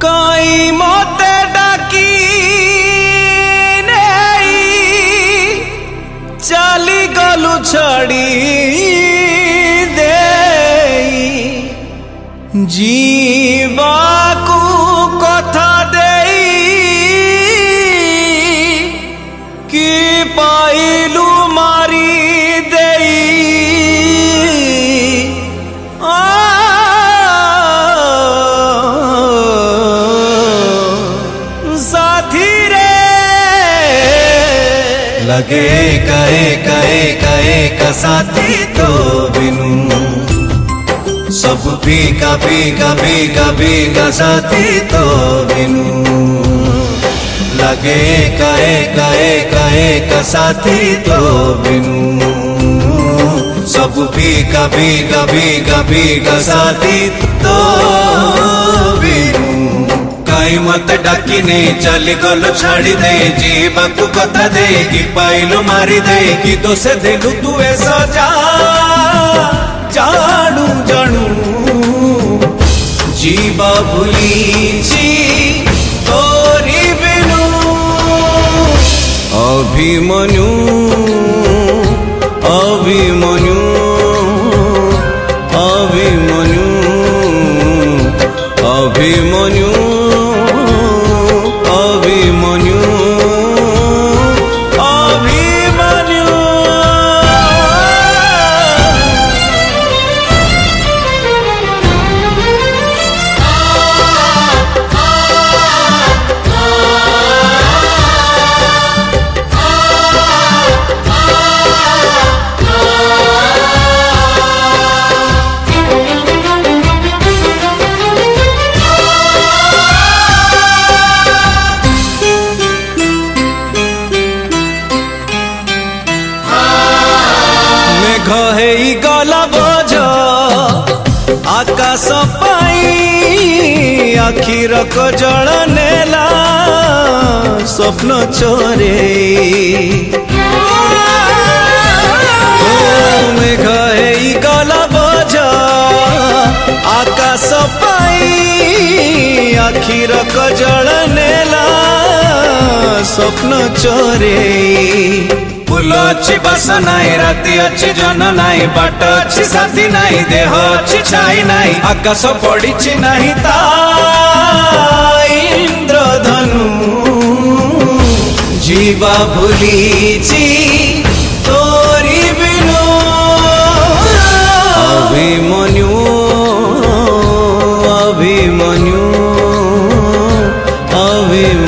কই মতে ডাকি নেই? চালি গলু ছড়ি দেই। জীবাকু কথা দেই। কি পাইলু মারি लगे, कहे कहे कहे का साथी तो बिनु। सब फीका फीका फीका फीका साथी तो बिनु। लगे, कहे कहे कहे का साथी तो बिनु। सब फीका फीका फीका फीका साथी तो କାଇଁ ମତେ ଡାକି ନେଇ ଚାଲିଗଲୁ ଛାଡ଼ି ଦେଇ ଯିବାକୁ କଥା ଦେଇକି ପାଇଲୁ ମାରି ଦେଇକି ଦୋଷ ଦେଲୁ ତୁ ଏ ସଜା ଜାଣୁ ଜାଣୁ ଯିବା ଭୁଲିଛି ତୋରି ବିନୁ ଅଭିମନ୍ୟୁ ଅଭିମନ୍ୟୁ ଅଭିମନ୍ୟୁ মেঘ হেই গলা বোঝ আকাশ পাই আখির জল নেলা স্বপ্ন চোরে ও মেঘ হেই গলা বোঝ আকাশ পাই আখির জল নেলা স্বপ্ন চোরে ফুল অছি বাস নাই রাতি অছি জন নাই বাট অছি সাথী নাই দেহ অছি ছাই নাই আকাশ পড়িছি নাই তা ইন্দ্রধনু জীবা ভুলিছি তোরি বিনু অভিমন্যু অভিমন্যু অভিমন্যু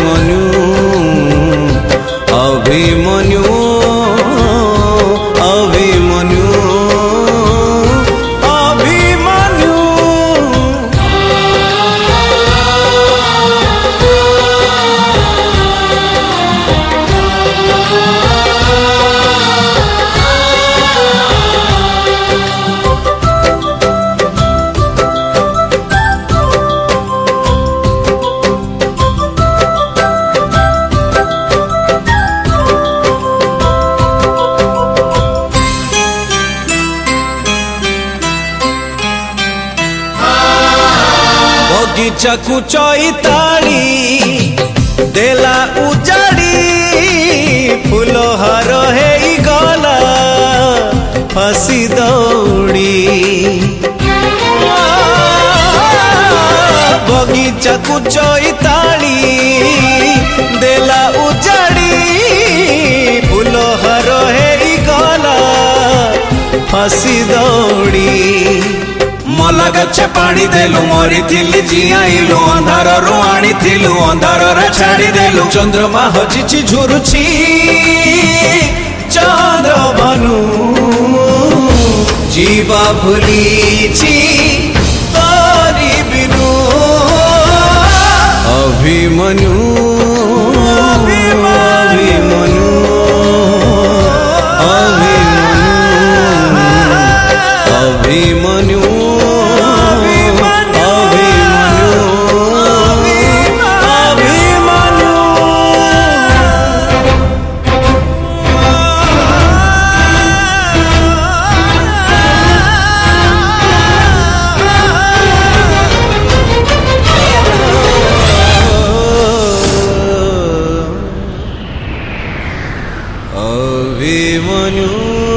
ବଗିଚା କୁଚଇ ତାଳି ଦେଲା ଉଜାଡ଼ି ଫୁଲ ହାର ହେଇ ଗଲା ଫସି ଦୌଡ଼ି ବଗିଚା କୁଚଇ ତାଳି ଦେଲା ଉଜାଡ଼ି ଫୁଲ ହାର ହେଇ ଗଲା ଫସି ଦୌଡ଼ି ଗଛ ପାଣି ଦେଲୁ ମରିଥିଲି ଜିଆଇଲୁ ଅନ୍ଧାରରୁ ଆଣିଥିଲୁ ಆಣಿತಿಲು ಅಂಧಾರರ ಚಾಡಿದೆಲು ಚಂದ್ರಮ ಹಚಿಚಿ ಝುರುಚಿ ಚಂದ್ರಮನು ಜೀವ ଭୁଲିଛି be you